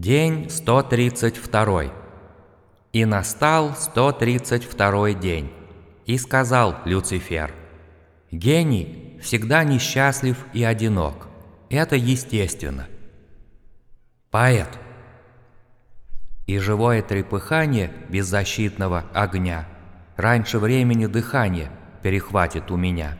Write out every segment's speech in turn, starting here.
День 132. И настал 132 день. И сказал Люцифер, «Гений всегда несчастлив и одинок. Это естественно». Поэт. И живое трепыхание беззащитного огня раньше времени дыхание перехватит у меня.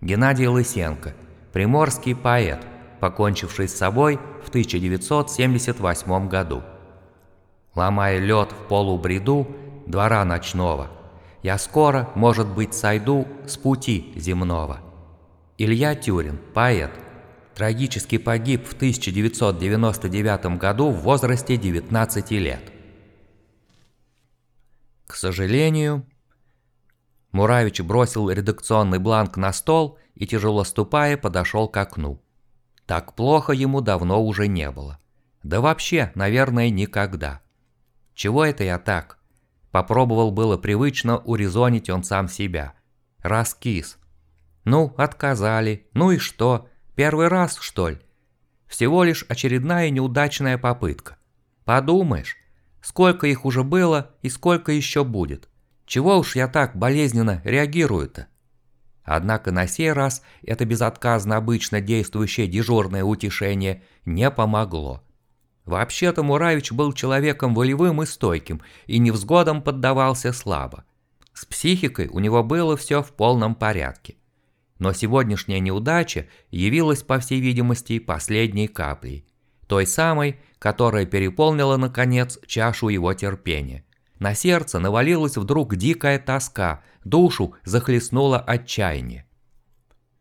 Геннадий Лысенко, приморский поэт – покончивший с собой в 1978 году. Ломая лед в полубреду двора ночного, я скоро, может быть, сойду с пути земного. Илья Тюрин, поэт, трагически погиб в 1999 году в возрасте 19 лет. К сожалению, Муравич бросил редакционный бланк на стол и, тяжело ступая, подошел к окну. Так плохо ему давно уже не было. Да вообще, наверное, никогда. Чего это я так? Попробовал было привычно урезонить он сам себя. Раскис. Ну, отказали. Ну и что? Первый раз, что ли? Всего лишь очередная неудачная попытка. Подумаешь, сколько их уже было и сколько еще будет. Чего уж я так болезненно реагирую-то? Однако на сей раз это безотказно обычно действующее дежурное утешение не помогло. Вообще-то Муравич был человеком волевым и стойким, и невзгодам поддавался слабо. С психикой у него было все в полном порядке. Но сегодняшняя неудача явилась, по всей видимости, последней каплей. Той самой, которая переполнила, наконец, чашу его терпения. На сердце навалилась вдруг дикая тоска, душу захлестнуло отчаяние.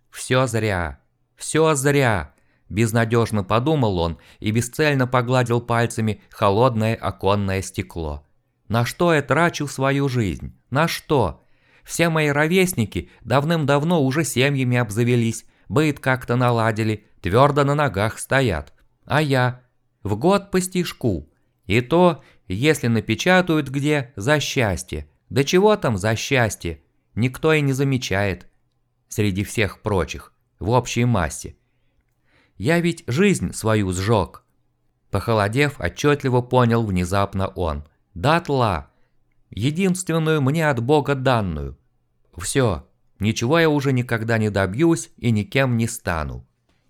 «Все зря, все зря!» – безнадежно подумал он и бесцельно погладил пальцами холодное оконное стекло. «На что я трачу свою жизнь? На что? Все мои ровесники давным-давно уже семьями обзавелись, быт как-то наладили, твердо на ногах стоят. А я? В год по стишку. И то если напечатают где «за счастье». Да чего там за счастье? Никто и не замечает. Среди всех прочих, в общей массе. Я ведь жизнь свою сжег. Похолодев, отчетливо понял внезапно он. Датла. Единственную мне от Бога данную. Все, ничего я уже никогда не добьюсь и никем не стану.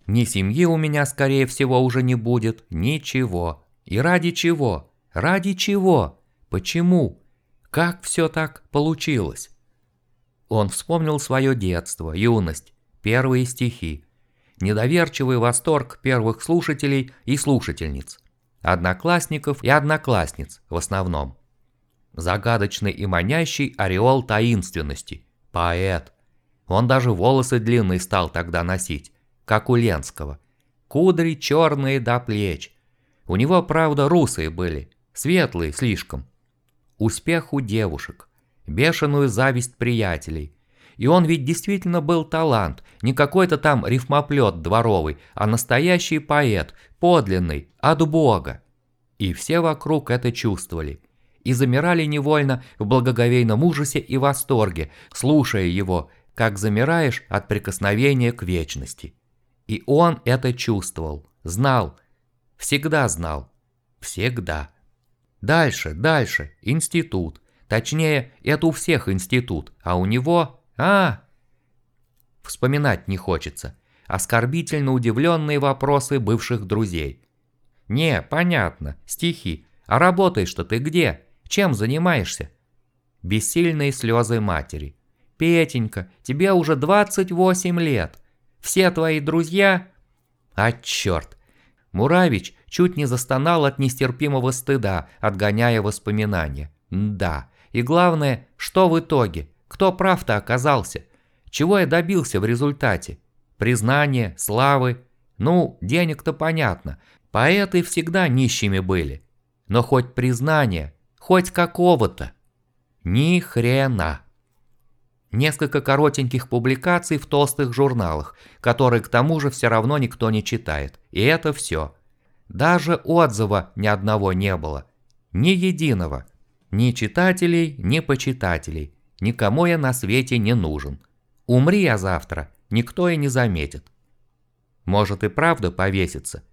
Ни семьи у меня, скорее всего, уже не будет, ничего. И ради чего? Ради чего? Почему? Как все так получилось? Он вспомнил свое детство, юность, первые стихи, недоверчивый восторг первых слушателей и слушательниц, одноклассников и одноклассниц в основном. Загадочный и манящий ореол таинственности, поэт. Он даже волосы длинные стал тогда носить, как у Ленского. Кудри черные до плеч. У него, правда, русые были, Светлый слишком. Успех у девушек. Бешеную зависть приятелей. И он ведь действительно был талант, не какой-то там рифмоплет дворовый, а настоящий поэт, подлинный, от Бога. И все вокруг это чувствовали. И замирали невольно в благоговейном ужасе и восторге, слушая его, как замираешь от прикосновения к вечности. И он это чувствовал, знал, всегда знал, всегда. Дальше, дальше, институт. Точнее, это у всех институт, а у него... А! Вспоминать не хочется. Оскорбительно удивленные вопросы бывших друзей. Не, понятно, стихи. А работаешь-то ты где? Чем занимаешься? Бессильные слезы матери. Петенька, тебе уже 28 лет. Все твои друзья... А черт, Муравич чуть не застонал от нестерпимого стыда, отгоняя воспоминания. Да, и главное, что в итоге? Кто прав-то оказался? Чего я добился в результате? Признание, славы? Ну, денег-то понятно. Поэты всегда нищими были. Но хоть признание, хоть какого-то. Ни хрена. Несколько коротеньких публикаций в толстых журналах, которые к тому же все равно никто не читает. И это все. Даже отзыва ни одного не было. Ни единого. Ни читателей, ни почитателей. Никому я на свете не нужен. Умри я завтра, никто и не заметит. Может и правда повеситься.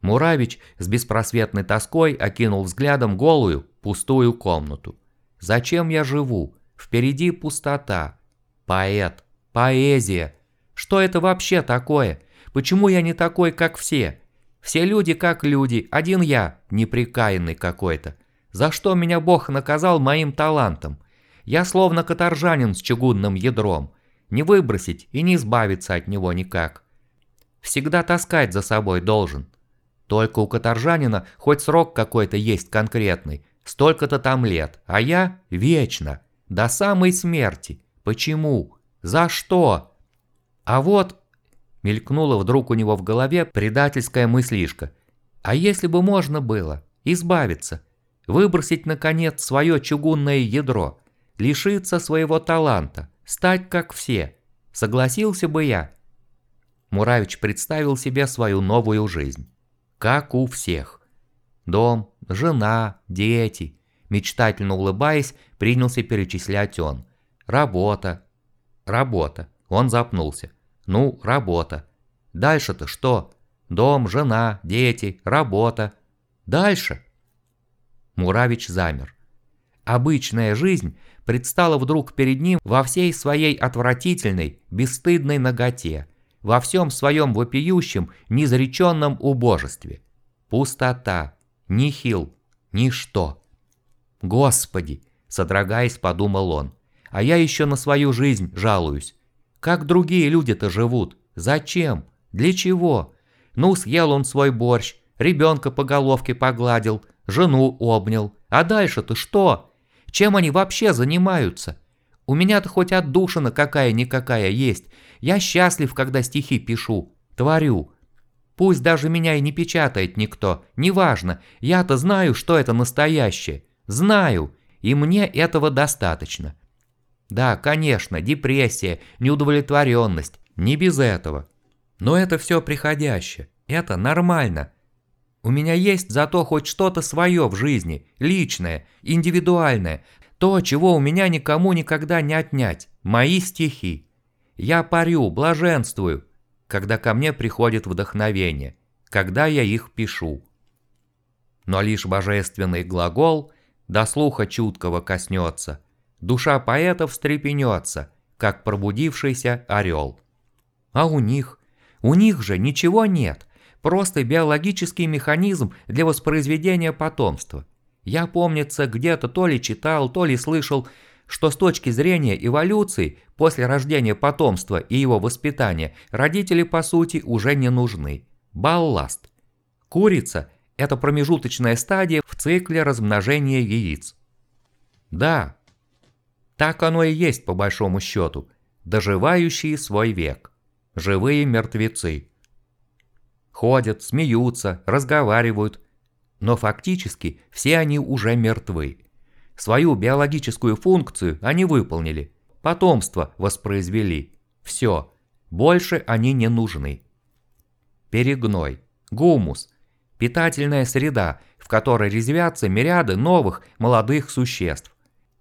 Муравич с беспросветной тоской окинул взглядом голую, пустую комнату. «Зачем я живу? Впереди пустота. Поэт, поэзия. Что это вообще такое? Почему я не такой, как все? Все люди как люди, один я, неприкаянный какой-то. За что меня Бог наказал моим талантом? Я словно каторжанин с чугунным ядром. Не выбросить и не избавиться от него никак. Всегда таскать за собой должен. Только у каторжанина хоть срок какой-то есть конкретный, столько-то там лет, а я вечно, до самой смерти. Почему? За что? А вот, мелькнула вдруг у него в голове предательская мыслишка. А если бы можно было избавиться, выбросить наконец свое чугунное ядро, лишиться своего таланта, стать как все, согласился бы я? Муравич представил себе свою новую жизнь как у всех. Дом, жена, дети. Мечтательно улыбаясь, принялся перечислять он. Работа. Работа. Он запнулся. Ну, работа. Дальше-то что? Дом, жена, дети, работа. Дальше. Муравич замер. Обычная жизнь предстала вдруг перед ним во всей своей отвратительной, бесстыдной наготе – во всем своем вопиющем, незареченном убожестве. Пустота, нихил, ничто. Господи, содрогаясь, подумал он, а я еще на свою жизнь жалуюсь. Как другие люди-то живут? Зачем? Для чего? Ну, съел он свой борщ, ребенка по головке погладил, жену обнял. А дальше-то что? Чем они вообще занимаются? У меня-то хоть отдушина какая-никакая есть. Я счастлив, когда стихи пишу, творю. Пусть даже меня и не печатает никто, неважно, я-то знаю, что это настоящее. Знаю, и мне этого достаточно. Да, конечно, депрессия, неудовлетворенность, не без этого. Но это все приходящее, это нормально. У меня есть зато хоть что-то свое в жизни, личное, индивидуальное, то, чего у меня никому никогда не отнять, мои стихи. Я парю, блаженствую, когда ко мне приходит вдохновение, когда я их пишу. Но лишь божественный глагол до слуха чуткого коснется, душа поэта встрепенется, как пробудившийся орел. А у них? У них же ничего нет, просто биологический механизм для воспроизведения потомства – я, помнится, где-то то ли читал, то ли слышал, что с точки зрения эволюции, после рождения потомства и его воспитания, родители по сути уже не нужны. Балласт. Курица – это промежуточная стадия в цикле размножения яиц. Да, так оно и есть по большому счету, доживающие свой век. Живые мертвецы. Ходят, смеются, разговаривают, но фактически все они уже мертвы. Свою биологическую функцию они выполнили, потомство воспроизвели. Все, больше они не нужны. Перегной, гумус, питательная среда, в которой резвятся мириады новых молодых существ,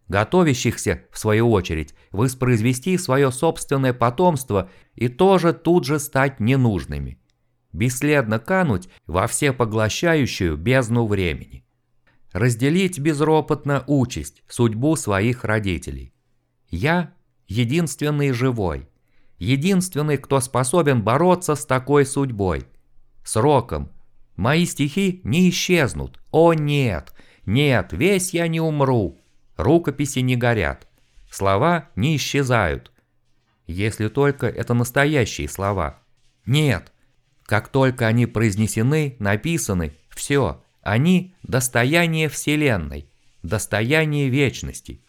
готовящихся, в свою очередь, воспроизвести свое собственное потомство и тоже тут же стать ненужными бесследно кануть во всепоглощающую бездну времени. Разделить безропотно участь, судьбу своих родителей. Я единственный живой, единственный, кто способен бороться с такой судьбой. Сроком. Мои стихи не исчезнут. О нет, нет, весь я не умру. Рукописи не горят. Слова не исчезают. Если только это настоящие слова. Нет, как только они произнесены, написаны, все, они – достояние Вселенной, достояние вечности.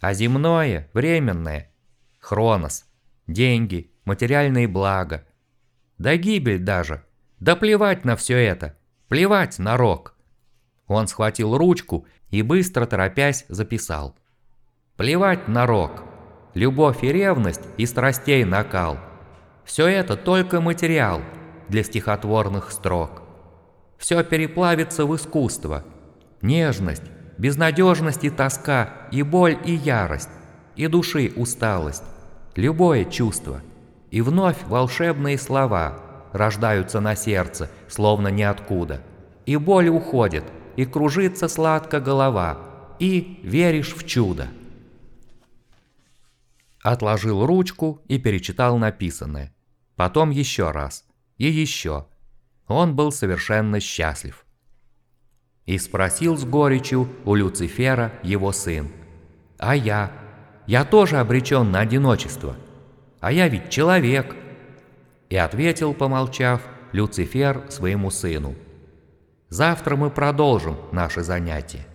А земное, временное – хронос, деньги, материальные блага. Да гибель даже. Да плевать на все это. Плевать на рок. Он схватил ручку и быстро торопясь записал. Плевать на рок. Любовь и ревность и страстей накал. Все это только материал – для стихотворных строк. Все переплавится в искусство. Нежность, безнадежность и тоска, и боль, и ярость, и души усталость, любое чувство. И вновь волшебные слова, рождаются на сердце, словно ниоткуда. И боль уходит, и кружится сладко голова, и веришь в чудо. Отложил ручку и перечитал написанное. Потом еще раз. И еще. Он был совершенно счастлив. И спросил с горечью у Люцифера его сын. «А я? Я тоже обречен на одиночество. А я ведь человек». И ответил, помолчав, Люцифер своему сыну. «Завтра мы продолжим наше занятие».